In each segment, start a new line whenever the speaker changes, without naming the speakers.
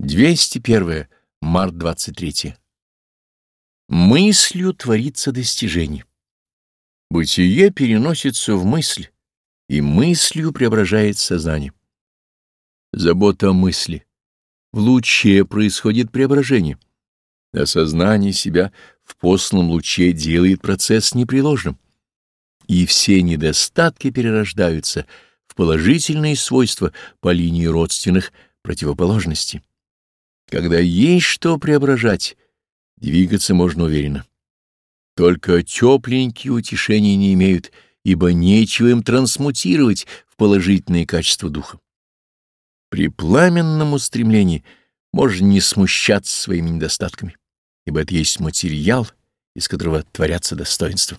201. Март 23. Мыслью творится достижение. Бытие переносится в мысль, и мыслью преображает сознание. Забота о мысли. В луче происходит преображение. Осознание себя в посланном луче делает процесс непреложным. И все недостатки перерождаются в положительные свойства по линии родственных противоположностей. Когда есть что преображать, двигаться можно уверенно. Только тепленькие утешения не имеют, ибо нечего им трансмутировать в положительные качества духа. При пламенном устремлении можно не смущаться своими недостатками, ибо это есть материал, из которого творятся достоинства.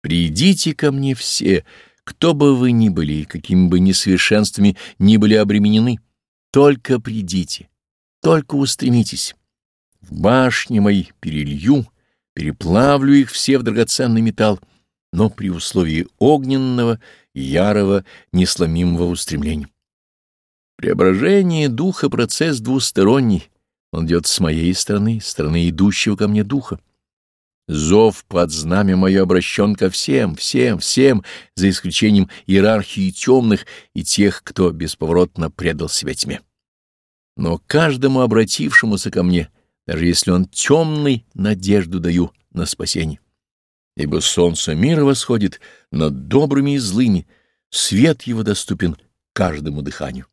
Придите ко мне все, кто бы вы ни были и какими бы несовершенствами ни были обременены, только придите только устремитесь. В башне мои перелью, переплавлю их все в драгоценный металл, но при условии огненного, ярого, несломимого устремления. Преображение духа — процесс двусторонний. Он идет с моей стороны, стороны идущего ко мне духа. Зов под знамя мое обращен ко всем, всем, всем, за исключением иерархии темных и тех, кто бесповоротно предал себя тьме. Но каждому обратившемуся ко мне, даже если он темный, надежду даю на спасение. Ибо солнце мира восходит над добрыми и злыми, свет его доступен каждому дыханию.